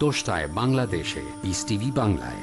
দোষটায় বাংলাদেশে ইস টিভি বাংলায়।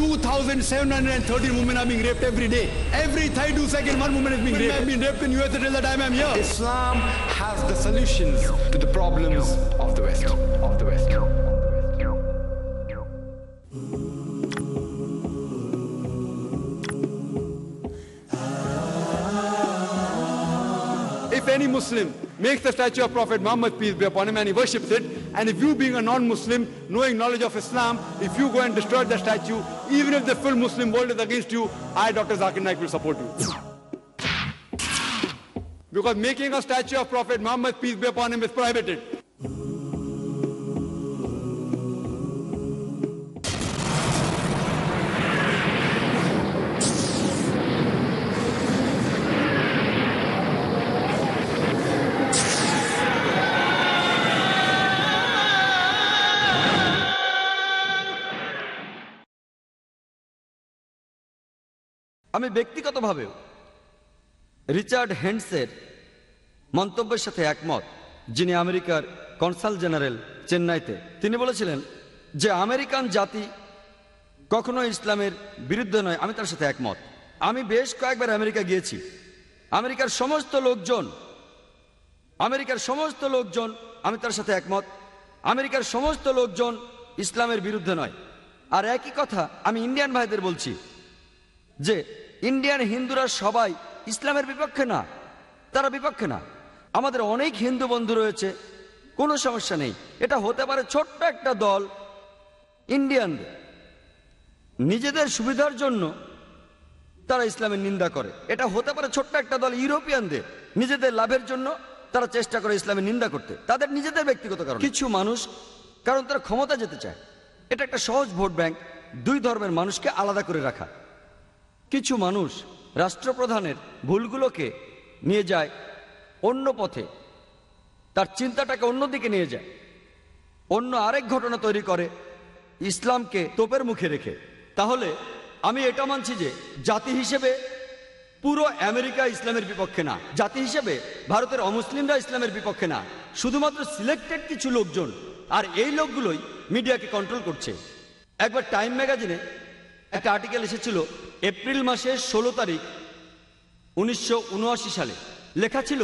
2,713 women are being raped every day. Every 32 seconds, one woman is being raped. I've been raped in US until the time I'm here. Islam has the solutions to the problems of the West. Of the West. If any Muslim makes the statue of Prophet Muhammad, peace be upon him, and he worships it, and if you being a non-Muslim, knowing knowledge of Islam, if you go and destroy the statue, even if the full Muslim world is against you, I, Dr. Zakir Naik, will support you. Because making a statue of Prophet Muhammad, peace be upon him, is prohibited. আমি ব্যক্তিগতভাবেও Richard হেন্ডসের মন্তব্যের সাথে একমত, যিনি আমেরিকার consul general চেন্নাইতে। তিনি বলেছিলেন যে আমেরিকান জাতি কখনো ইসলামের বিরুদ্ধে নয়, আমি তার সাথে একমত। আমি বেশ কয়েকবার আমেরিকা গিয়েছি। আমেরিকার সমস্ত লোকজন, আমেরিকার সমস্ত লোকজন, আমি তার সাথে একমত। আমেরিকার সমস্ত লোকজন ইসলামের বিরুদ্ধে নয়। আর একই কথা আমি ইন্ডিয়ান ভাইদের বলছি যে ইন্ডিয়ান হিন্দুরা সবাই ইসলামের বিপক্ষে না, তারা বিপক্ষে না। আমাদের অনেক হিন্দু বন্ধু রয়েছে, কোনো সমস্যা নেই। এটা হতে পারে ছোট্ট একটা দল ইন্ডিয়ানদের নিজেদের সুবিধার জন্য তারা ইসলামের নিন্দা করে। এটা হতে পারে ছোট্ট একটা দল, ইউরোপিয়ানদের। নিজেদের লাভের জন্য তারা চেষ্টা করে ইসলামের নিন্দা করতে। তাদের নিজেদের ব্যক্তিগত কারণ। কিছু মানুষ, কারণ তারা ক্ষমতা যেতে চায়। এটা একটা সহজ ভোট ব্যাংক, দুই ধর্মের মানুষকে আলাদা করে রাখা। কিছু মানুষ রাষ্ট্রপ্রধানের ভুলগুলোকে নিয়ে যায় অন্য পথে। তার চিন্তাটাকে অন্যদিকে নিয়ে যায়। অন্য আরেক ঘটনা তৈরি করে, ইসলামকে তোপের মুখে রেখে। তাহলে আমি এটা মানছি যে জাতি হিসেবে পুরো আমেরিকা ইসলামের বিপক্ষে না। জাতি হিসেবে ভারতের অমুসলিমরা ইসলামের বিপক্ষে না। শুধুমাত্র সিলেক্টেড কিছু লোকজন, আর এই লোকগুলোই মিডিয়াকে কন্ট্রোল করছে। একবার টাইম ম্যাগাজিনে একটা আর্টিকেল এসেছিল এপ্রিল মাসের ষোলো তারিখ, উনিশশো উনআশি সালে। লেখা ছিল,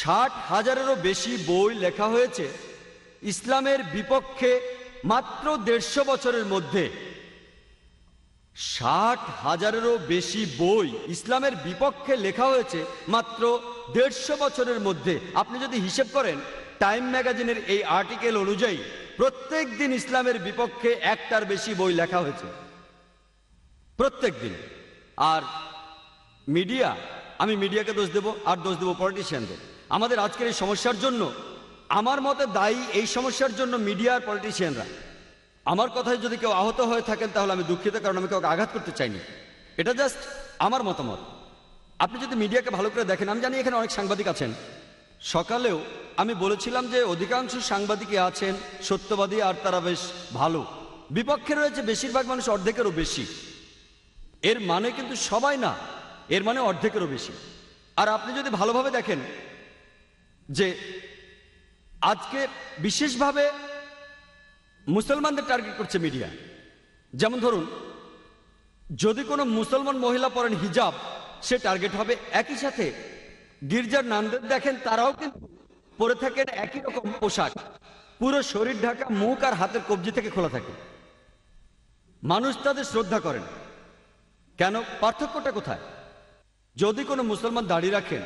ষাট হাজারেরও বেশি বই লেখা হয়েছে ইসলামের বিপক্ষে মাত্র দেড়শো বছরের মধ্যে। ষাট হাজারেরও বেশি বই ইসলামের বিপক্ষে লেখা হয়েছে মাত্র দেড়শো বছরের মধ্যে। আপনি যদি হিসেব করেন টাইম ম্যাগাজিনের এই আর্টিকেল অনুযায়ী প্রত্যেক দিন ইসলামের বিপক্ষে একটার বেশি বই লেখা হয়েছে। প্রত্যেক দিন। আর মিডিয়া, আমি মিডিয়াকে দোষ দেব, আর দোষ দেব পলিটিশিয়ানদের আমাদের আজকের এই সমস্যার জন্য, আমার মতে দায়ী এই সমস্যার জন্য মিডিয়া আর পলিটিশিয়ানরা আমার কথায় যদি কেউ আহত হয়ে থাকেন, তাহলে আমি দুঃখিত, কারণ আমি কাউকে আঘাত করতে চাইনি। এটা জাস্ট আমার মতামত। আপনি যদি মিডিয়াকে ভালো করে দেখেন, আমি জানি এখানে অনেক সাংবাদিক আছেন। সকালেও আমি বলেছিলাম যে অধিকাংশ সাংবাদিকই আছেন সত্যবাদী, আর তারা বেশ ভালো। বিপক্ষে রয়েছে বেশিরভাগ মানুষ, অর্ধেকেরও বেশি। এর মানে কিন্তু সবাই না, এর মানে অর্ধেকেরও বেশি। আর আপনি যদি ভালোভাবে দেখেন যে আজকে বিশেষভাবে মুসলমানদের টার্গেট করছে মিডিয়া। যেমন ধরুন, যদি কোনো মুসলমান মহিলা পরেন হিজাব, সে টার্গেট হবে একই সাথে। গির্জার নামদের দেখেন, তারাও কিন্তু পরে থাকেন একই রকম পোশাক। পুরো শরীর ঢাকা মুখ আর হাতের কবজি থেকে খোলা থাকে। মানুষ তাদের শ্রদ্ধা করেন। কেন? পার্থক্যটা কোথায়? যদি কোনো মুসলমান দাড়ি রাখেন,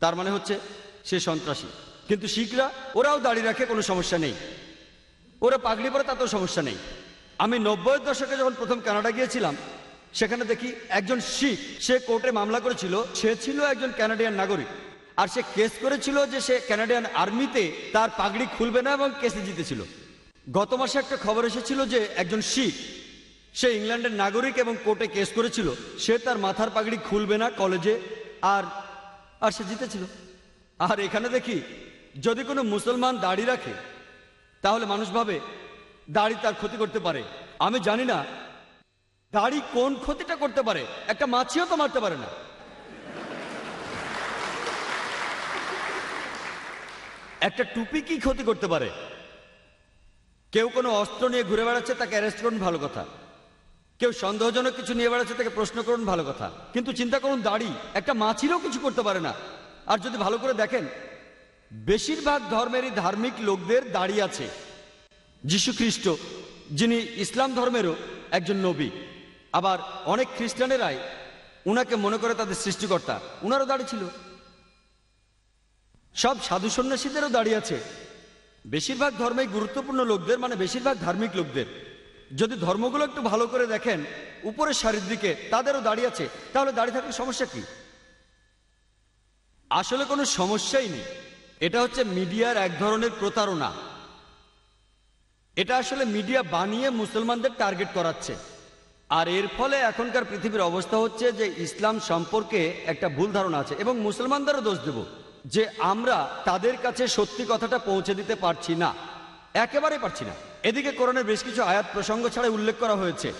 তার মানে হচ্ছে সে সন্ত্রাসী। কিন্তু শিখরা, ওরাও দাড়ি রাখে, কোনো সমস্যা নেই। ওরা পাগড়ি পরে, তাতেও সমস্যা নেই। আমি নব্বইয়ের দশকে যখন প্রথম কানাডা গিয়েছিলাম, সেখানে দেখি একজন শিখ, সে কোর্টে মামলা করেছিল, সে ছিল একজন কানাডিয়ান নাগরিক। আর সে কেস করেছিল যে সে কানাডিয়ান আর্মিতে তার পাগড়ি খুলবে না এবং কেসে জিতেছিল। গত মাসে একটা খবর এসেছিল যে একজন শিখ সে ইংল্যান্ডের নাগরিক এবং কোর্টে কেস করেছিল। সে তার মাথার পাগড়ি খুলবে না কলেজে, আর আর সে জিতেছিল। আর এখানে দেখি, যদি কোনো মুসলমান দাড়ি রাখে, তাহলে মানুষ ভাবে দাড়ি তার ক্ষতি করতে পারে। আমি জানি না, দাড়ি কোন ক্ষতিটা করতে পারে? একটা মাছিও তো মারতে পারে না। একটা টুপি কি ক্ষতি করতে পারে? কেউ কোনো অস্ত্র নিয়ে ঘুরে বেড়াচ্ছে, তাকে অ্যারেস্ট করুন, ভালো কথা। কেউ সন্দেহজনক কিছু নিয়ে বেড়াচ্ছে, তাকে প্রশ্ন করুন, ভালো কথা। কিন্তু চিন্তা করুন, দাড়ি, একটা মাছিরও কিছু করতে পারে না। আর যদি ভালো করে দেখেন, বেশিরভাগ ধর্মেরই ধার্মিক লোকদের দাড়ি আছে। যীশু খ্রিস্ট যিনি ইসলাম ধর্মেরও একজন নবী, আবার অনেক খ্রিস্টানেরাই উনাকে মনে করে তাদের সৃষ্টিকর্তা। উনারও দাড়ি ছিল। সব সাধু সন্ন্যাসীদেরও দাড়ি আছে। বেশিরভাগ ধর্মেই গুরুত্বপূর্ণ লোকদের মানে বেশিরভাগ ধার্মিক লোকদের। যদি ধর্মগুলো একটু ভালো করে দেখেন, উপরের সারির দিকে তাদেরও দাঁড়িয়ে আছে, তাহলে দাঁড়িয়ে থাকলে সমস্যা কি? আসলে কোনো সমস্যাই নেই। এটা হচ্ছে মিডিয়ার এক ধরনের প্রতারণা। এটা আসলে মিডিয়া বানিয়ে মুসলমানদের টার্গেট করাচ্ছে। আর এর ফলে এখনকার পৃথিবীর অবস্থা হচ্ছে যে ইসলাম সম্পর্কে একটা ভুল ধারণা আছে, এবং মুসলমানদেরও দোষ দেব যে আমরা তাদের কাছে সত্যি কথাটা পৌঁছে দিতে পারছি না। একেবারে পারছি না। এদিকে কোরআনের বেশ কিছু আয়াত প্রসঙ্গ ছাড়াই উল্লেখ করা হয়েছে।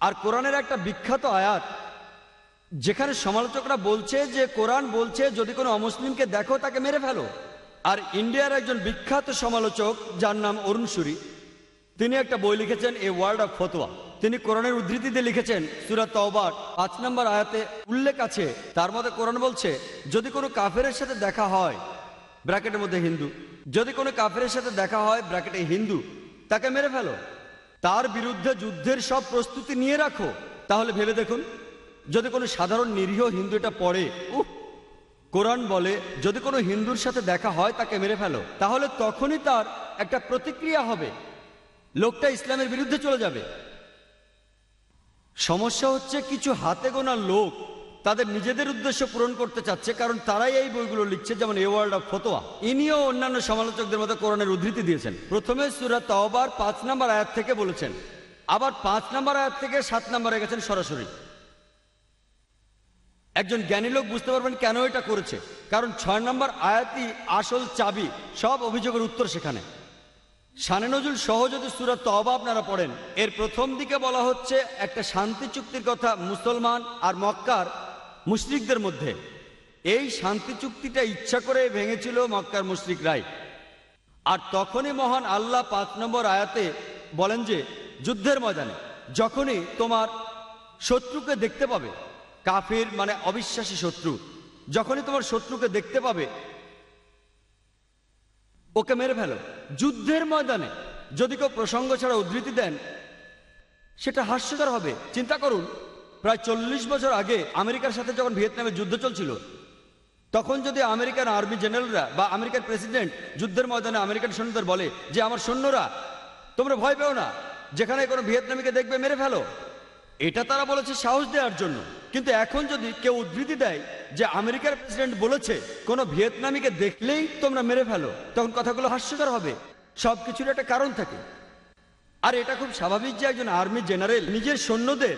আর কোরআনের একটা বিখ্যাত আয়াত, যেখানে সমালোচকরা বলছে যে, কোরআন বলছে, যদি কোনো অমুসলিমকে দেখো, তাকে মেরে ফেলো। আর ইন্ডিয়ার একজন বিখ্যাত সমালোচক, যার নাম অরুণ সুরি, তিনি একটা বই লিখেছেন, এ ওয়ার্ল্ড অফ ফতোয়া। তিনি কোরআনের উদ্ধৃতিতে লিখেছেন সুরাত তওবার পাঁচ নম্বর আয়াতে উল্লেখ আছে, তার মধ্যে কোরআন বলছে, যদি কোনো কাফেরের সাথে দেখা হয়, ব্র্যাকেটের মধ্যে হিন্দু যদি কোনো কাফেরের সাথে দেখা হয়, ব্র্যাকেটে হিন্দু, তাকে মেরে ফেলো। তার বিরুদ্ধে যুদ্ধের সব প্রস্তুতি নিয়ে রাখো। তাহলে ভেবে দেখুন, যদি কোনো সাধারণ নিরীহ হিন্দু এটা পড়ে উহ কোরআন বলে, যদি কোনো হিন্দুর সাথে দেখা হয়, তাকে মেরে ফেলো। তাহলে তখনই তার একটা প্রতিক্রিয়া হবে। লোকটা ইসলামের বিরুদ্ধে চলে যাবে। সমস্যা হচ্ছে, কিছু হাতে গোনা লোক তাদের নিজেদের উদ্দেশ্য পূরণ করতে চাচ্ছে, কারণ তারাই এই বইগুলো লিখছে, যেমন এ ওয়ার্ল্ড অফ ফতোয়া ইনিও অন্যান্য সমালোচকদের মতো কোরআনের উদ্ধৃতি দিয়েছেন। প্রথমে সুরা তওবার পাঁচ নম্বর আয়াত থেকে বলেছেন, আবার পাঁচ নম্বর আয়াত থেকে সাত নম্বরে গেছেন সরাসরি। একজন জ্ঞানী লোক বুঝতে পারবেন কেন এটা করেছে, কারণ ছয় নম্বর আয়াতই আসল চাবি, সব অভিযোগের উত্তর সেখানে। সানে নজুল সহ যদি সুরাত তবা আপনারা পড়েন। এর প্রথম দিকে বলা হচ্ছে, একটা শান্তি চুক্তির কথা মুসলমান আর মক্কার মুশরিকদের মধ্যে। এই শান্তি চুক্তিটা ইচ্ছা করে ভেঙেছিল মক্কার মুশরিকরাই। আর তখনই মহান আল্লাহ পাঁচ নম্বর আয়াতে বলেন যে, যুদ্ধের ময়দানে যখনই তোমার শত্রুকে দেখতে পাবে, কাফির মানে অবিশ্বাসী শত্রু, যখনই তোমার শত্রুকে দেখতে পাবে, ওকে মেরে ফেলো। যুদ্ধের ময়দানে যদি কেউ প্রসঙ্গ ছাড়া উদ্ধৃতি দেন, সেটা হাস্যকর হবে। চিন্তা করুন প্রায় চল্লিশ বছর আগে আমেরিকার সাথে যখন ভিয়েতনামে যুদ্ধ চলছিল, তখন যদি আমেরিকান আর্মি জেনারেলরা বা আমেরিকার প্রেসিডেন্ট যুদ্ধের ময়দানে আমেরিকান সৈন্যদের বলে যে, আমার সৈন্যরা, তোমরা ভয় পেও না, যেখানে কোনো ভিয়েতনামিকে দেখবে মেরে ফেলো, এটা তারা বলেছে সাহস দেওয়ার জন্য। কিন্তু এখন যদি কেউ উদ্ধৃতি দেয় যে, আমেরিকার প্রেসিডেন্ট বলেছে কোনো ভিয়েতনামিকে দেখলেই তোমরা মেরে ফেলো, তখন কথাগুলো হাস্যকর হবে। সবকিছুর একটা কারণ থাকে। আর এটা খুব স্বাভাবিক যে, একজন আর্মি জেনারেল নিজের সৈন্যদের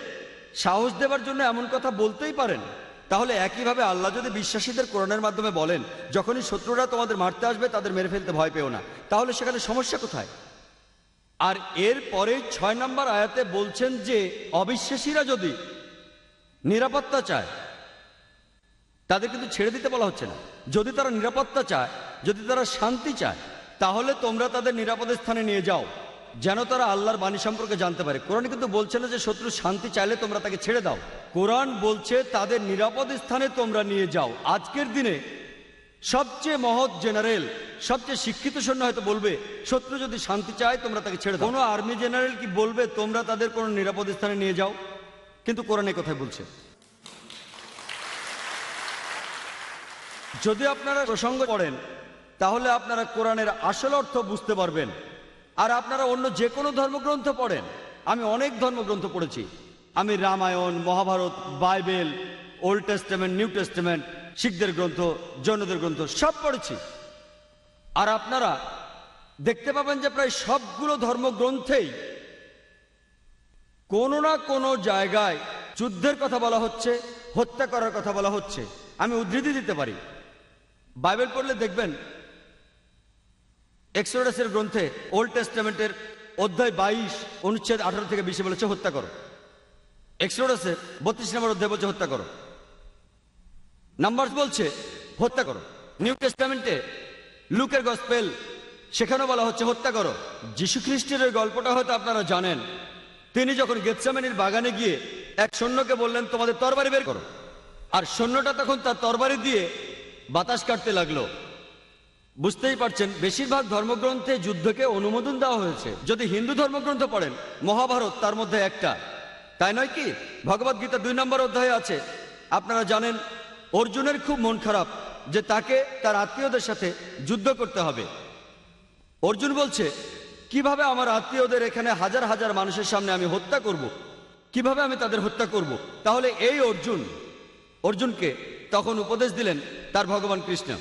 সাহস দেবার জন্য এমন কথা বলতেই পারেন। তাহলে একইভাবে আল্লাহ যদি বিশ্বাসীদের কোরআনের মাধ্যমে বলেন, যখনই শত্রুরা তোমাদের মারতে আসবে, তাদের মেরে ফেলতে ভয় পেও না। তাহলে সেখানে সমস্যা কোথায়? আর এর পরে ছয় নম্বর আয়াতে বলছেন যে, অবিশ্বাসীরা যদি নিরাপত্তা চায়, তাদের কিন্তু ছেড়ে দিতে বলা হচ্ছে না। যদি তারা নিরাপত্তা চায়, যদি তারা শান্তি চায়, তাহলে তোমরা তাদের নিরাপদ স্থানে নিয়ে যাও। যেন তারা আল্লাহর বাণী সম্পর্কে জানতে পারে। কোরআন কিন্তু বলছে না যে শত্রু শান্তি চাইলে তোমরা তাকে ছেড়ে দাও। কোরআন বলছে তাদের নিরাপদ স্থানে তোমরা নিয়ে যাও। আজকের দিনে সবচেয়ে মহৎ জেনারেল, সবচেয়ে শিক্ষিত সৈন্য হয়তো বলবে, শত্রু যদি শান্তি চায়, তোমরা তাকে ছেড়ে দাও। কোনো আর্মি জেনারেল কি বলবে, তোমরা তাদের কোনো নিরাপদ স্থানে নিয়ে যাও? কিন্তু কোরআনে কথাই বলছে। যদি আপনারা প্রসঙ্গ পড়েন, তাহলে আপনারা কোরআনের আসল অর্থ বুঝতে পারবেন। আর আপনারা অন্য যে কোনো ধর্মগ্রন্থ পড়েন। আমি অনেক ধর্মগ্রন্থ পড়েছি। আমি Ramayana, Mahabharata, Bible, old testament, new testament, শিখদের গ্রন্থ, জৈনদের গ্রন্থ সব পড়েছি। আর আপনারা দেখতে পাবেন যে প্রায় সবগুলো ধর্মগ্রন্থেই কোনো না কোনো জায়গায় যুদ্ধের কথা বলা হচ্ছে, হত্যা করার কথা বলা হচ্ছে। আমি উদ্ধৃতি দিতে পারি। বাইবেল পড়লে দেখবেন এক্সোডাসের গ্রন্থে ওল্ড টেস্টামেন্টের অধ্যায় বাইশ, অনুচ্ছেদ আঠারো থেকে বিশে বলেছে, হত্যা করো। এক্সোডাসের বত্রিশ নম্বর অধ্যায় বলছে, হত্যা করো। নাম্বার বলছে, হত্যা করো। নিউ টেস্টামেন্টে লুকের গসপেল, সেখানেও বলা হচ্ছে, হত্যা করো। যীশু খ্রিস্টের ওই গল্পটা হয়তো আপনারা জানেন। তিনি যখন গেতসামেনির বাগানে গিয়ে এক সৈন্যকে বললেন, তোমাদের তরবারি বের করো। আর সৈন্যটা তখন তার তরবারি দিয়ে বাতাস কাটতে লাগল। বুঝতেই পারছেন, বেশিরভাগ ধর্মগ্রন্থে যুদ্ধকে অনুমোদন দেওয়া হয়েছে। যদি হিন্দু ধর্মগ্রন্থ পড়েন, মহাভারত তার মধ্যে একটা। তাই নয় কি? ভগবদ গীতা দুই নম্বর অধ্যায়ে আছে। আপনারা জানেন, অর্জুনের খুব মন খারাপ যে তাকে তার আত্মীয়দের সাথে যুদ্ধ করতে হবে। অর্জুন বলছে, কীভাবে আমার আত্মীয়দের এখানে হাজার হাজার মানুষের সামনে আমি হত্যা করব। কীভাবে আমি তাদের হত্যা করব। তাহলে এই অর্জুন, অর্জুনকে তখন উপদেশ দিলেন তার ভগবান কৃষ্ণ।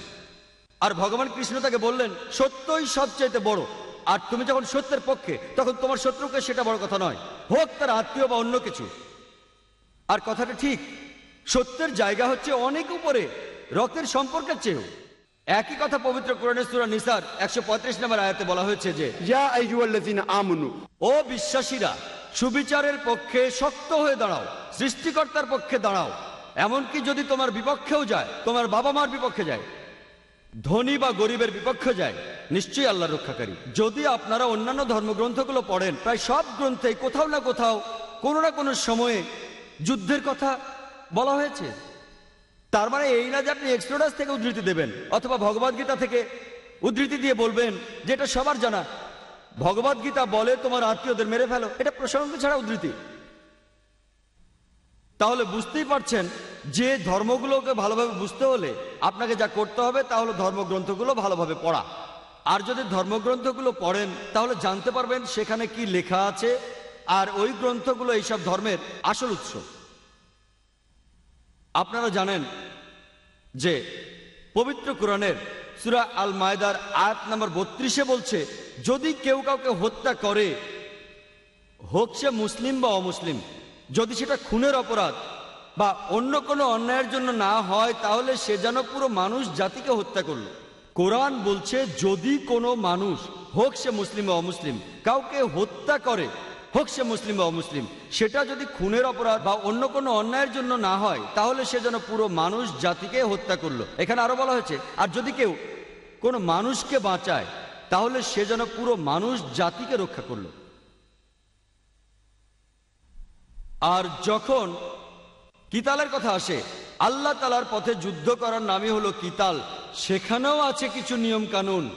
আর ভগবান কৃষ্ণ তাকে বললেন সত্যই সবচাইতে বড়। আর তুমি যখন সত্যের পক্ষে তখন তোমার শত্রুকে সেটা বড় কথা নয়। হোক তার আত্মীয় বা অন্য কিছু। আর কথাটা ঠিক সত্যের জায়গা হচ্ছে অনেক উপরে রক্তের সম্পর্কের চেয়েও। একই কথা পবিত্র কোরআনের সূরা নিসার একশো পঁয়ত্রিশ নম্বর আয়াতে বলা হয়েছে যে amanu. ও বিশ্বাসীরা সুবিচারের পক্ষে শক্ত হয়ে দাঁড়াও সৃষ্টিকর্তার পক্ষে দাঁড়াও। এমনকি যদি তোমার বিপক্ষেও যায় তোমার বাবা মার বিপক্ষে যায় ধনী বা গরিবের বিপক্ষে যায়, নিশ্চয়ই আল্লাহ রক্ষাকারী। যদি আপনারা অন্যান্য ধর্মগ্রন্থগুলো পড়েন, প্রায় সব গ্রন্থে কোথাও না কোথাও কোনো না কোনো সময়ে যুদ্ধের কথা বলা হয়েছে। তার মানে এই না যে আপনি এক্সপ্লোডাস থেকে উদ্ধৃতি দেবেন, অথবা ভগবদ গীতা থেকে উদ্ধৃতি দিয়ে বলবেন, যেটা সবার জানা। ভগবদ গীতা বলে তোমার আত্মীয়দের মেরে ফেলো, এটা প্রসঙ্গ ছাড়া উদ্ধৃতি। তাহলে বুঝতেই পারছেন যে ধর্মগুলোকে ভালোভাবে বুঝতে হলে আপনাকে যা করতে হবে তা হলো ধর্মগ্রন্থগুলো ভালোভাবে পড়া। আর যদি ধর্মগ্রন্থগুলো পড়েন, তাহলে জানতে পারবেন সেখানে কি লেখা আছে আর ওই গ্রন্থগুলো এইসব ধর্মের আসল উৎস। আপনারা জানেন যে পবিত্র কোরআনের সুরা আল মায়দার আয়াত নম্বর বত্রিশে বলছে, যদি কেউ কাউকে হত্যা করে, হোক সে মুসলিম বা অমুসলিম, যদি সেটা খুনের অপরাধ বা অন্য কোনো অন্যায়ের জন্য না হয়, তাহলে সে যেন পুরো মানুষ জাতিকে হত্যা করল। কোরআন বলছে, যদি কোনো মানুষ, হোক সে মুসলিম বা অমুসলিম, কাউকে হত্যা করে, হোক সে মুসলিম বা অমুসলিম, সেটা যদি খুনের অপরাধ বা অন্য কোনো অন্যায়ের জন্য না হয়, তাহলে সে যেন পুরো মানুষ জাতিকে হত্যা করল। এখানে আরও বলা হয়েছে, আর যদি কেউ কোনো মানুষকে বাঁচায়, তাহলে সে যেন পুরো মানুষ জাতিকে রক্ষা করল। আর যখন কিতালের কথা আসে। আল্লাহ তালার পথে যুদ্ধ করার নামই হলো কিতাল। সেখানেও আছে কিছু নিয়ম কানুন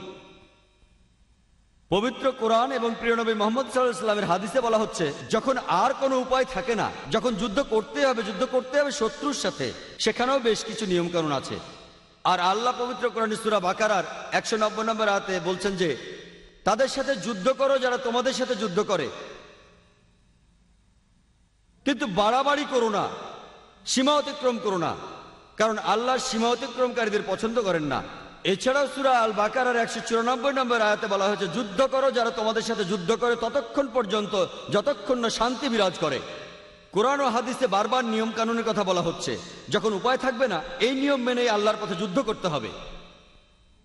পবিত্র কোরআন এবং প্রিয়নবী মোহাম্মদ সাল্লাহ ইসলামের হাদিসে বলা হচ্ছে, যখন আর কোনো উপায় থাকে না, যখন যুদ্ধ করতে হবে, যুদ্ধ করতে হবে শত্রুর সাথে, সেখানেও বেশ কিছু নিয়ম কানুন আছে। আর আল্লাহ পবিত্র কোরআন সুরা বাকারার একশো নব্বই নম্বর হাতে বলছেন যে, তাদের সাথে যুদ্ধ করো যারা তোমাদের সাথে যুদ্ধ করে। কিন্তু বাড়াবাড়ি করো না। সীমা অতিক্রম করো না। কারণ আল্লাহ সীমা অতিক্রমকারীদের পছন্দ করেন না। এছাড়াও সুরা আল বাকারার একশো চুরানব্বই নম্বর আয়াতে বলা হয়েছে, যুদ্ধ করো যারা তোমাদের সাথে যুদ্ধ করে ততক্ষণ পর্যন্ত যতক্ষণ না শান্তি বিরাজ করে। কোরআন ও হাদিসে বারবার নিয়ম কানুনের কথা বলা হচ্ছে। যখন উপায় থাকবে না, এই নিয়ম মেনেই আল্লাহর পথে যুদ্ধ করতে হবে।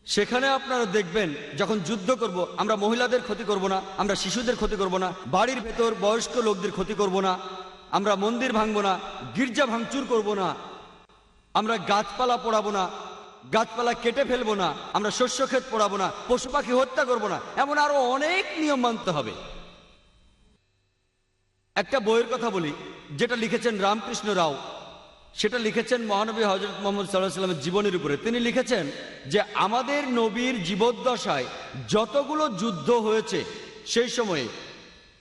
সেখানে আপনারা দেখবেন, যখন যুদ্ধ করব, আমরা মহিলাদের ক্ষতি করব না, আমরা শিশুদের ক্ষতি করব না, বাড়ির ভেতর বয়স্ক লোকদের ক্ষতি করব না। আমরা মন্দির ভাঙব না, গির্জা ভাঙচুর করব না, আমরা গাছপালা পোড়াবো না, গাছপালা কেটে ফেলব না, আমরা শস্য ক্ষেত পোড়াবো না, পশু পাখি হত্যা করব না, এমন আরও অনেক নিয়ম মানতে হবে। একটা বইয়ের কথা বলি, যেটা লিখেছেন রামকৃষ্ণ রাও, সেটা লিখেছেন মহানবী হজরত মোহাম্মদ সাল্লাহ সাল্লামের জীবনের উপরে। তিনি লিখেছেন যে, আমাদের নবীর জীবদ্দশায় যতগুলো যুদ্ধ হয়েছে, সেই সময়ে,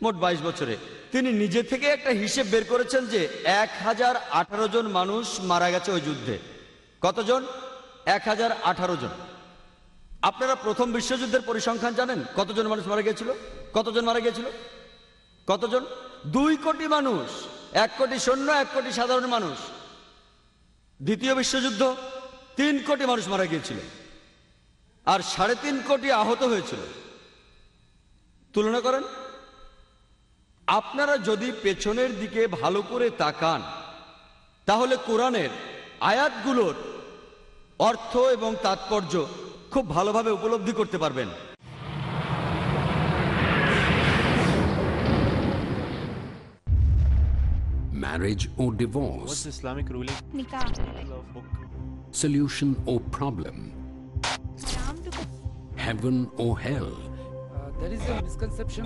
মোট বাইশ বছরে তিনি নিজে থেকে একটা হিসেব বের করেছেন যে এক হাজার আঠারো জন মানুষ মারা গেছে ওই যুদ্ধে। কতজন? এক হাজার আঠারো জন। আপনারা প্রথম বিশ্বযুদ্ধের পরিসংখ্যান জানেন? কতজন মানুষ মারা গিয়েছিল? কতজন মারা গিয়েছিল? কতজন? দুই কোটি মানুষ। এক কোটি সৈন্য, এক কোটি সাধারণ মানুষ। দ্বিতীয় বিশ্বযুদ্ধ, তিন কোটি মানুষ মারা গিয়েছিল। আর সাড়ে তিন কোটি আহত হয়েছিল। তুলনা করেন? আপনারা যদি পেছনের দিকে ভালো করে তাকান তাহলে কোরআনের আয়াতগুলোর অর্থ এবং তাৎপর্য খুব ভালোভাবে উপলব্ধি করতে পারবেন marriage or divorce What's Islamic ruling? solution or problem heaven or hell uh, there is a misconception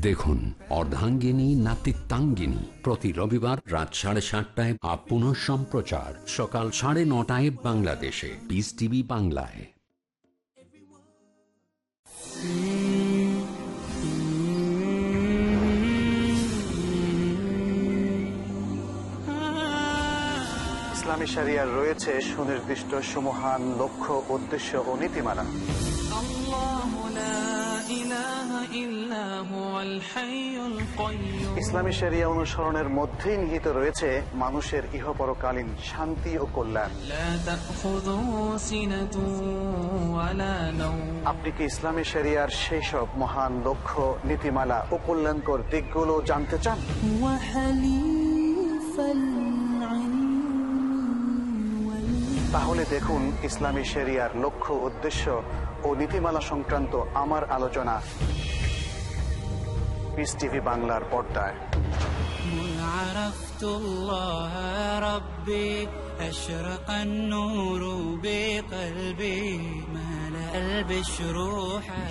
দেখুন, অর্ধাঙ্গিনী, নাতিত্বাঙ্গিনী। প্রতি রবিবার রাত সাড়ে সাতটায় আপ পুনঃ সম্প্রচার। সকাল সাড়ে নটায় বাংলাদেশে। পিস টিভি বাংলায়। ইসলামী শরিয়ার রয়েছে সুনির্দিষ্ট, সুমহান লক্ষ্য, উদ্দেশ্য ও নীতিমালা। ইসলামী শরিয়া অনুসরণের মধ্যে নিহিত রয়েছে মানুষের ইহপরকালীন শান্তি ও কল্যাণ। আপনি কি ইসলামী শরিয়ার সেই সব মহান লক্ষ্য নীতিমালা ও কল্যাণকর দিকগুলো জানতে চান? তাহলে দেখুন ইসলামী শরিয়ার লক্ষ্য উদ্দেশ্য ও নীতিমালা সংক্রান্ত আমার আলোচনা। পিস টিভি বাংলার পর্দায়।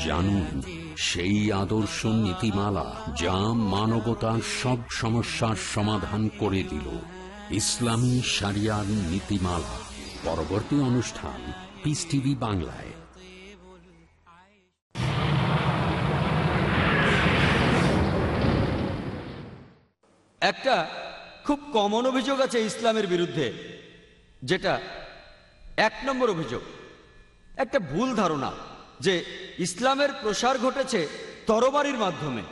জানুন সেই আদর্শ নীতিমালা যা মানবতার সব সমস্যার সমাধান করে দিল। ইসলামী সারিয়ার নীতিমালা। পরবর্তী অনুষ্ঠান পিস টিভি বাংলায়। একটা খুব কমন অভিযোগ আছে ইসলামের বিরুদ্ধে, যেটা এক নম্বর অভিযোগ। একটা ভুল ধারণা যে ইসলামের প্রসার ঘটেছে তরবারির মাধ্যমে।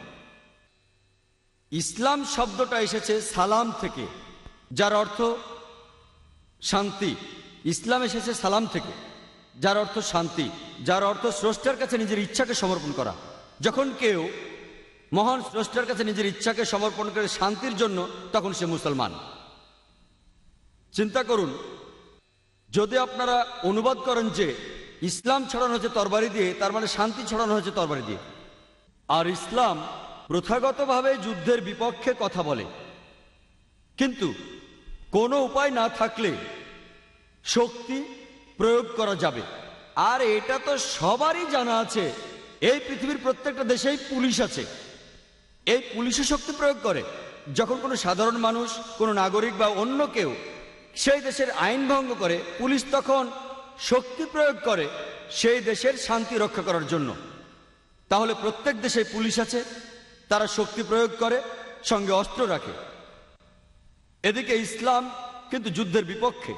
ইসলাম শব্দটা এসেছে সালাম থেকে, যার অর্থ শান্তি। ইসলাম এসেছে সালাম থেকে, যার অর্থ শান্তি, যার অর্থ স্রষ্টার কাছে নিজের ইচ্ছাকে সমর্পণ করা। যখন কেউ মহান স্রষ্টার কাছে নিজের ইচ্ছাকে সমর্পণ করে শান্তির জন্য তখন সে মুসলমান। চিন্তা করুন, যদি আপনারা অনুবাদ করেন যে ইসলাম ছড়ানো হয়েছে তরবারি দিয়ে, তার মানে শান্তি ছড়ানো হয়েছে তরবারি দিয়ে। আর ইসলাম প্রথাগতভাবে যুদ্ধের বিপক্ষে কথা বলে। কিন্তু কোনো উপায় না থাকলে শক্তি প্রয়োগ করা যাবে। আর এটা তো সবারই জানা আছে, এই পৃথিবীর প্রত্যেকটা দেশেই পুলিশ আছে। এই পুলিশও শক্তি প্রয়োগ করে। যখন কোনো সাধারণ মানুষ, কোনো নাগরিক বা অন্য কেউ সেই দেশের আইন ভঙ্গ করে, পুলিশ তখন শক্তি প্রয়োগ করে সেই দেশের শান্তি রক্ষা করার জন্য। তাহলে প্রত্যেক দেশে পুলিশ আছে, তারা শক্তি প্রয়োগ করে, সঙ্গে অস্ত্র রাখে। এদিকে ইসলাম কিন্তু যুদ্ধের বিপক্ষে।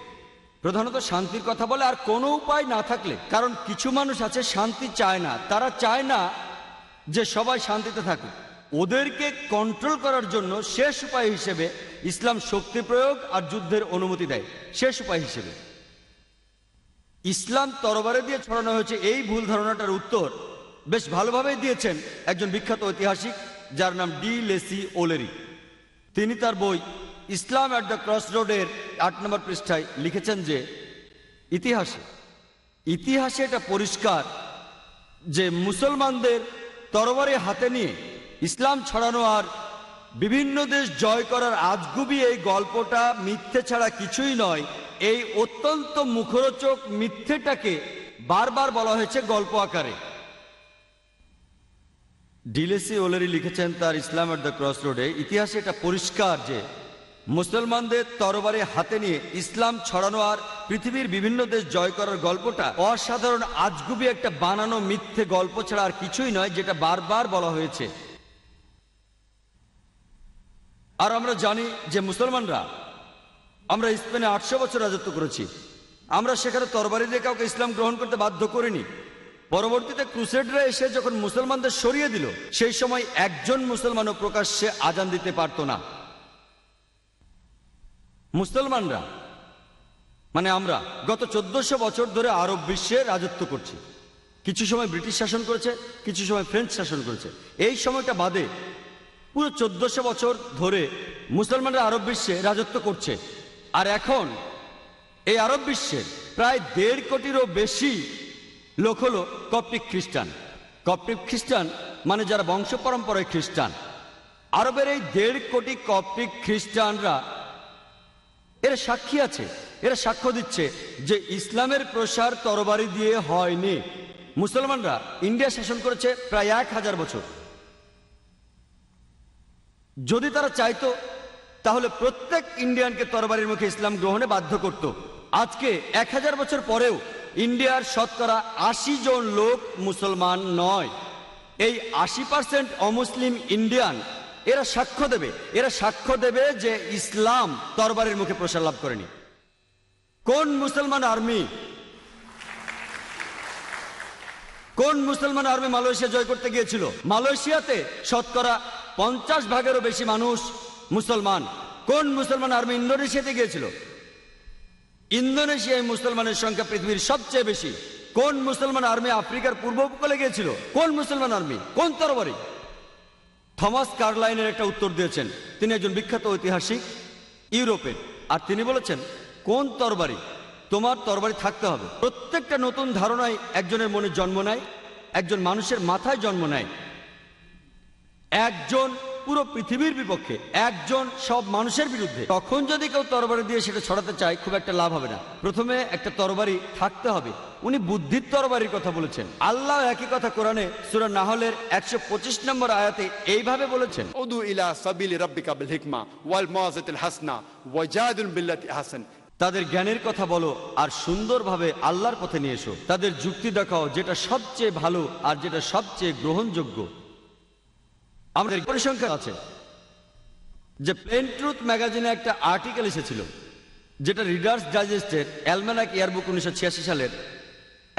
প্রধানত শান্তির কথা বলে আর কোনো উপায় না থাকলে, কারণ কিছু মানুষ আছে, শান্তি চায় না। তারা চায় না যে সবাই শান্তিতে থাকুক। ওদেরকে কন্ট্রোল করার জন্য শেষ উপায় হিসেবে ইসলাম শক্তি প্রয়োগ আর যুদ্ধের অনুমতি দেয়। শেষ উপায় হিসেবে। ইসলাম তরবারে দিয়ে ছড়ানো হয়েছে এই ভুল ধারণাটার উত্তর। বেশ ভালোভাবেই দিয়েছেন একজন বিখ্যাত ঐতিহাসিক, যার নাম ডি লেসি ওলেরি। তিনি তার বই ইসলাম অ্যাট দ্য ক্রস রোডের আট নম্বর পৃষ্ঠায় লিখেছেন যে, ইতিহাসে ইতিহাসে এটা পরিষ্কার যে মুসলমানদের তরবারি হাতে নিয়ে ইসলাম ছড়ানো আর বিভিন্ন দেশ জয় করার আজগুবি এই গল্পটা মিথ্যে ছাড়া কিছুই নয়। এই অত্যন্ত মুখরোচক মিথ্যেটাকে বারবার বলা হয়েছে গল্প আকারে। ডিলেসি ওলেরি লিখেছেন তার ইসলাম অ্যাট দ্য ক্রস রোডে ইতিহাসে এটা পরিষ্কার যে মুসলমানদের তরবারে হাতে নিয়ে ইসলাম ছড়ানো আর পৃথিবীর বিভিন্ন দেশ জয় করার গল্পটা অসাধারণ, আজগুবি একটা বানানো মিথ্যে গল্প ছাড়া আর কিছুই নয়, যেটা বারবার বলা হয়েছে। আর আমরা জানি যে মুসলমানরা, আমরা স্পেনে আটশো বছর রাজত্ব করেছি। আমরা সেখানে তরবারি দিয়ে কাউকে ইসলাম গ্রহণ করতে বাধ্য করিনি। পরবর্তীতে ক্রুসেডরা এসে যখন মুসলমানদের সরিয়ে দিল, সেই সময় একজন মুসলমানও প্রকাশ্যে আজান দিতে পারত না। মুসলমানরা মানে আমরা, গত চোদ্দশো বছর ধরে আরব বিশ্বে রাজত্ব করছি। কিছু সময় ব্রিটিশ শাসন করেছে, কিছু সময় ফ্রেঞ্চ শাসন করেছে। এই সময়টা বাদে পুরো চোদ্দশো বছর ধরে মুসলমানরা আরব বিশ্বে রাজত্ব করছে। আর এখন এই আরব বিশ্বের প্রায় দেড় কোটিরও বেশি লোক হলো কপ্টিক খ্রিস্টান। কপ্টিক খ্রিস্টান মানে যারা বংশ পরম্পরায় খ্রিস্টান। আরবের এই দেড় কোটি কপ্টিক খ্রিস্টানরা এরা সাক্ষী আছে, এরা সাক্ষ্য দিচ্ছে যে ইসলামের প্রসার তরবারি দিয়ে হয়নি। মুসলমানরা ইন্ডিয়া শাসন করেছে প্রায় এক হাজার বছর। যদি তারা চাইতো, তাহলে প্রত্যেক ইন্ডিয়ানকে তরবারির মুখে ইসলাম গ্রহণে বাধ্য করত। আজকে এক হাজার বছর পরেও ইন্ডিয়ার শতকরা আশি জন লোক মুসলমান নয়। এই আশি পার্সেন্ট অমুসলিম ইন্ডিয়ান, এরা সাক্ষ্য দেবে। এরা সাক্ষ্য দেবে যে ইসলাম তরবারির মুখে প্রসার লাভ করেনি। কোন মুসলমান আর্মি? কোন মুসলমান আর্মি মালয়েশিয়া জয় করতে গিয়েছিল? মালয়েশিয়াতে শতকরা পঞ্চাশ ভাগেরও বেশি মানুষ মুসলমান। কোন মুসলমান আর্মি ইন্দোনেশিয়াতে গিয়েছিল? ইন্দোনেশিয়ায় মুসলমানের সংখ্যা পৃথিবীর সবচেয়ে বেশি। কোন মুসলমান আর্মি আফ্রিকার পূর্ব উপকূলে গিয়েছিল? কোন মুসলমান আর্মি? কোন তরবারি? থমাস কার্লাইনের একটা উত্তর দিয়েছেন। তিনি একজন বিখ্যাত ঐতিহাসিক ইউরোপের। আর তিনি বলেছেন, কোন তরবারি? তোমার তরবারি থাকতে হবে। প্রত্যেকটা নতুন ধারণায় একজনের মনে জন্ম নেয়, একজন মানুষের মাথায় জন্ম নেয়। একজন পুরো পৃথিবীর বিপক্ষে একজন সব মানুষের বিরুদ্ধে তখন যদি কেউ তরবারি দিয়ে সেটা ছড়াতে চায় খুব একটা লাভ হবে না। প্রথমে একটা তরবারি থাকতে হবে। উনি বুদ্ধির তরবারির কথা বলেছেন। আল্লাহ একই কথা কোরআনে সুরা নাহলের একশো পঁচিশ নম্বর আয়াতে এইভাবে বলেছেন ওদু ইলা সাবিল রব্বিকা বিল হিকমা ওয়াল মুআযাতিল হাসনা ওয়াজাদুল বিল্লাতি হাসান। তাদের জ্ঞানের কথা বলো আর সুন্দরভাবে আল্লাহর পথে নিয়ে এসো। তাদের যুক্তি দেখাও যেটা সবচেয়ে ভালো আর যেটা সবচেয়ে গ্রহণযোগ্য। আমাদের পরিসংখ্যান আছে যে প্লেন ট্রুথ ম্যাগাজিনে একটা আর্টিকেল এসেছিল, যেটা রিডার্স ডাইজেস্টের অ্যালমানাক ইয়ারবুক উনিশশো ছিয়াশি সালের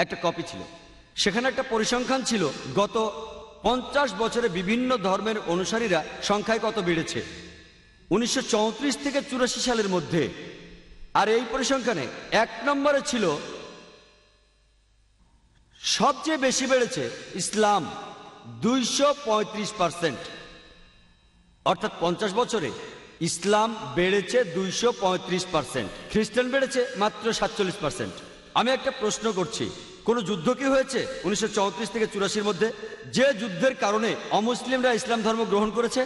একটা কপি ছিল। সেখানে একটা পরিসংখ্যান ছিল, গত পঞ্চাশ বছরে বিভিন্ন ধর্মের অনুসারীরা সংখ্যায় কত বেড়েছে। উনিশশো চৌত্রিশ থেকে চুরাশি সালের মধ্যে। আর এই পরিসংখ্যানে এক নম্বরে ছিল, সবচেয়ে বেশি বেড়েছে ইসলাম। দুইশো পঁয়ত্রিশ পার্সেন্ট অর্থাৎ পঞ্চাশ বছরে ইসলাম বেড়েছে দুইশো পঁয়ত্রিশ পার্সেন্ট খ্রিস্টান বেড়েছে মাত্র সাতচল্লিশ পার্সেন্ট আমি একটা প্রশ্ন করছি, কোন যুদ্ধ কি হয়েছে উনিশশো চৌত্রিশ থেকে চুরাশির মধ্যে? যে যুদ্ধের কারণে অমুসলিমরা ইসলাম ধর্ম গ্রহণ করেছে?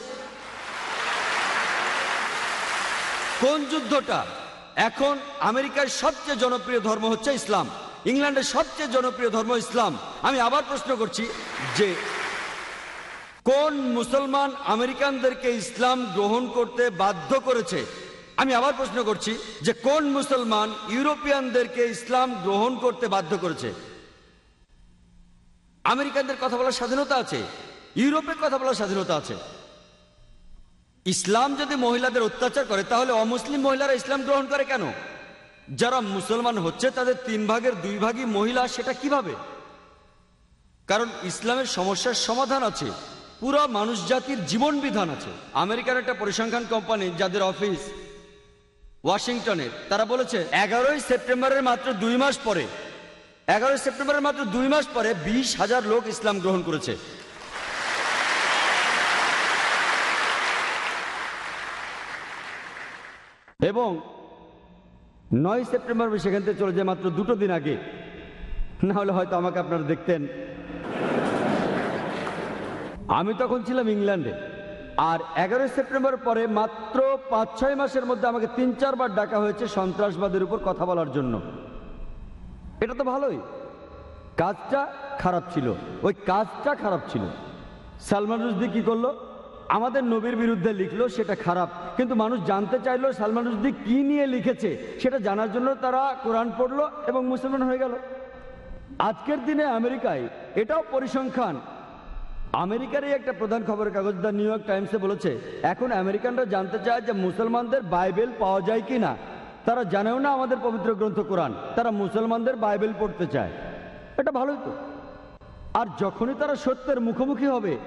কোন যুদ্ধটা? এখন আমেরিকার সবচেয়ে জনপ্রিয় ধর্ম হচ্ছে ইসলাম। ইংল্যান্ডের সবচেয়ে জনপ্রিয় ধর্ম ইসলাম। আমি আবার প্রশ্ন করছি যে কোন মুসলমান আমেরিকানদেরকে ইসলাম গ্রহণ করতে বাধ্য করেছে? আমি আবার প্রশ্ন করছি যে কোন মুসলমান ইউরোপিয়ানদেরকে ইসলাম গ্রহণ করতে বাধ্য করেছে? আমেরিকানদের কথা বলার স্বাধীনতা আছে, ইউরোপের কথা বলার স্বাধীনতা আছে। ইসলাম যদি মহিলাদের অত্যাচার করে, তাহলে অমুসলিম মহিলারা ইসলাম গ্রহণ করে কেন? যারা মুসলমান হচ্ছে, তাদের তিন ভাগের দুই ভাগই মহিলা, সেটা কীভাবে? কারণ ইসলামের সমস্যার সমাধান আছে। পুরো মানুষ জাতির জীবন বিধান আছে। আমেরিকার একটা পরিসংখ্যান কোম্পানি, যাদের অফিস ওয়াশিংটনে তারা বলেছে, এগারোই সেপ্টেম্বরের মাত্র দুই মাস পরে, এগারোই সেপ্টেম্বরের মাত্র দুই মাস পরে বিশ হাজার লোক ইসলাম গ্রহণ করেছে। এবং নয় সেপ্টেম্বর সেখান থেকে চলে যায় মাত্র দুটো দিন আগে। না হলে হয়তো আমাকে আপনারা দেখতেন। আমি তখন ছিলাম ইংল্যান্ডে। আর এগারোই সেপ্টেম্বর পরে মাত্র পাঁচ ছয় মাসের মধ্যে আমাকে তিন, চারবার ডাকা হয়েছে সন্ত্রাসবাদের উপর কথা বলার জন্য। এটা তো ভালোই। কাজটা খারাপ ছিল। ওই কাজটা খারাপ ছিল। সালমান রুজদি কি করল? আমাদের নবীর বিরুদ্ধে লিখলো, সেটা খারাপ। কিন্তু মানুষ জানতে চাইলো সালমান রুজদি কি নিয়ে লিখেছে, সেটা জানার জন্য তারা কোরআন পড়ল এবং মুসলমান হয়ে গেল। আজকের দিনে আমেরিকায় এটাও পরিসংখ্যান আমেরিকারই একটা প্রধান খবরের কাগজ দ্য নিউ ইয়র্ক টাইমসে বলেছে এখন আমেরিকানরা জানতে চায় যে মুসলমানদের বাইবেল পাওয়া যায় কি না। তারা জানেও না আমাদের পবিত্র গ্রন্থ কোরআন তারা মুসলমানদের বাইবেল পড়তে চায়। এটা ভালোই তো। আর যখনই তারা সত্যের মুখোমুখি হবে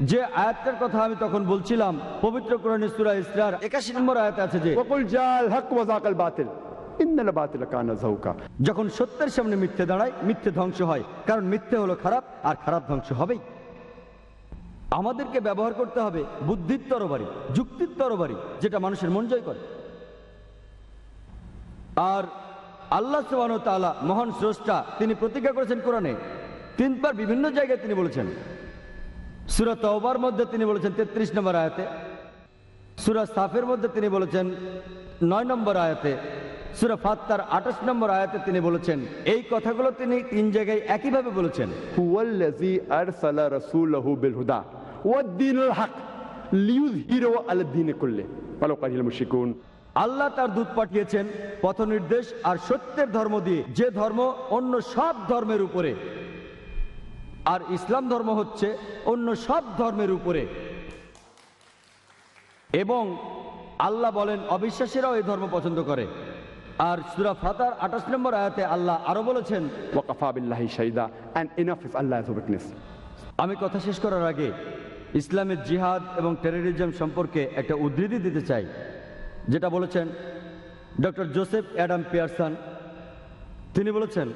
যে আয়াতটার কথা আমি তখন বলছিলাম পবিত্র কোরআন সুরা ইসরার একাশি নম্বর আয়াত আছে যে বাতিল যখন সত্যের সামনে মিথ্যে দাঁড়ায় মিথ্যে ধ্বংস হয় কারণ মিথ্যে হলো খারাপ আর খারাপ ধ্বংস হবেই। আমাদেরকে ব্যবহার করতে হবে বুদ্ধির তরবারি, যুক্তির তরবারি, যেটা মানুষের মন জয় করে। আর আল্লাহ সোহান তালা মহান স্রষ্টা তিনি প্রতিজ্ঞা করেছেন কোরআনে। তিনবার বিভিন্ন জায়গায় তিনি বলেছেন। সুরা তওবার মধ্যে তিনি বলেছেন ৩৩ নম্বর আয়াতে। সুরা সাফের মধ্যে তিনি বলেছেন নয় নম্বর আয়াতে। সুরা ফাত্তার আঠাশ নম্বর আয়াতে তিনি বলেছেন, এই কথাগুলো তিনি তিন জায়গায় একইভাবে বলেছেন। হুয়াল্লাজি আরসালা রাসূলাহু বিল হুদা। লিউজ হিরো করলে। আল্লাহ তার দূত পাঠিয়েছেন পথ নির্দেশ আর সত্যের ধর্ম দিয়ে। যে ধর্ম অন্য সব ধর্মের উপরে। আর ইসলাম ধর্ম হচ্ছে অন্য সব ধর্মের উপরে। এবং আল্লাহ বলেন অবিশ্বাসীরাও এই ধর্ম পছন্দ করে। আর সুরা ফাতার আঠাশ নম্বর আয়াতে আল্লাহ আরও বলেছেন অ্যান্ড আমি কথা শেষ করার আগে ইসলামের জিহাদ এবং টেরোরিজম সম্পর্কে একটা উদ্ধৃতি দিতে চাই, যেটা বলেছেন ডক্টর জোসেফ অ্যাডাম পিয়ারসন। তিনি বলেছেন,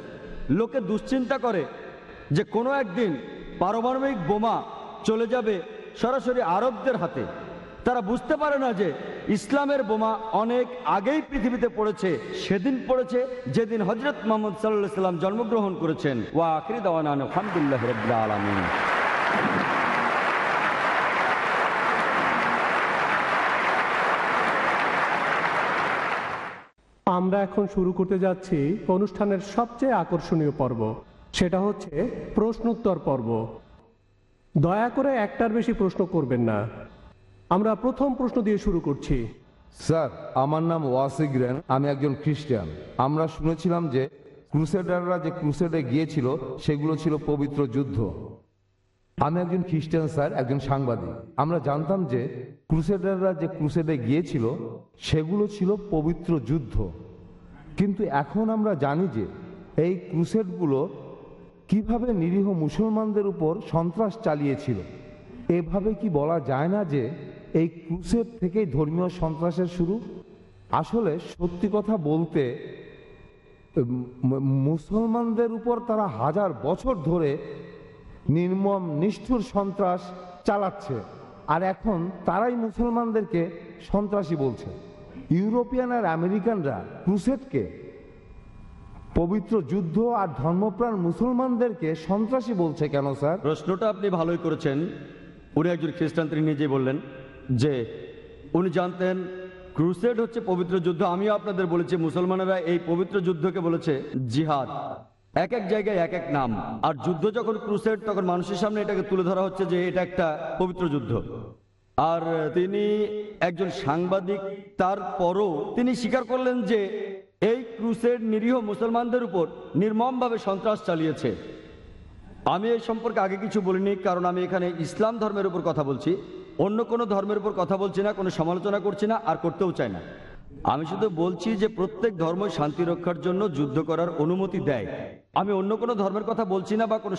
লোকে দুশ্চিন্তা করে যে কোনো একদিন পারমাণবিক বোমা চলে যাবে সরাসরি আরবদের হাতে। তারা বুঝতে পারে না যে ইসলামের বোমা অনেক আগেই পৃথিবীতে পড়েছে, সেদিন পড়েছে, যেদিন হজরত মোহাম্মদ সাল্লাহ সাল্লাম জন্মগ্রহণ করেছেন। ওয়া আখরি দাওয়ান আলহামদুলিল্লাহ রবিল্লা আলমিন। আমরা এখন শুরু করতে যাচ্ছি অনুষ্ঠানের সবচেয়ে আকর্ষণীয় পর্ব। সেটা হচ্ছে প্রশ্নোত্তর পর্ব। দয়া করে একটার বেশি প্রশ্ন করবেন না। আমরা প্রথম প্রশ্ন দিয়ে শুরু করছি। স্যার, আমার নাম ওয়াসিগ্রেন আমি একজন খ্রিস্টান। আমরা শুনেছিলাম যে ক্রুসেডাররা যে ক্রুসেডে গিয়েছিল, সেগুলো ছিল পবিত্র যুদ্ধ। আমি একজন খ্রিস্টান, স্যার, একজন সাংবাদিক। আমরা জানতাম যে ক্রুসেডাররা যে ক্রুসেডে গিয়েছিল, সেগুলো ছিল পবিত্র যুদ্ধ। কিন্তু এখন আমরা জানি যে এই ক্রুসেডগুলো কীভাবে নিরীহ মুসলমানদের উপর সন্ত্রাস চালিয়েছিল। এভাবে কি বলা যায় না যে এই ক্রুসেড থেকেই ধর্মীয় সন্ত্রাসের শুরু? আসলে সত্যি কথা বলতে মুসলমানদের উপর তারা হাজার বছর ধরে নির্মম, নিষ্ঠুর সন্ত্রাস চালাচ্ছে। আর এখন তারাই মুসলমানদেরকে সন্ত্রাসী বলছে। ইউরোপিয়ান আর আমেরিকানরা ক্রুসেডকে পবিত্র যুদ্ধ আর ধর্মপ্রাণ মুসলমানদেরকে সন্ত্রাসী বলছে কেন, স্যার? প্রশ্নটা আপনি ভালোই করেছেন। উনি একজন খ্রিস্টান, তিনি নিজেই বললেন যে উনি জানতেন ক্রুসেড হচ্ছে পবিত্র যুদ্ধ। আমিও আপনাদের বলেছি, মুসলমানেরা এই পবিত্র যুদ্ধকে বলেছে জিহাদ। এক এক জায়গায় এক এক নাম। আর যুদ্ধ যখন ক্রুসেড, তখন মানুষের সামনে এটাকে তুলে ধরা হচ্ছে যে এটা একটা পবিত্র যুদ্ধ। আর তিনি একজন সাংবাদিক, তারপরও তিনি স্বীকার করলেন যে এই ক্রুসেড নিরীহ মুসলমানদের উপর নির্মমভাবে সন্ত্রাস চালিয়েছে। আমি এই সম্পর্কে আগে কিছু বলিনি, কারণ আমি এখানে ইসলাম ধর্মের উপর কথা বলছি। অন্য কোনো ধর্মের উপর কথা বলছি না, কোনো সমালোচনা করছি না, আর করতেও চাই না। আমি শুধু বলছি যে প্রত্যেক ধর্মই শান্তি রক্ষার জন্য যুদ্ধ করার অনুমতি দেয়। আমি অন্য কোনো ধর্মের কথা বলছি না বা কোনো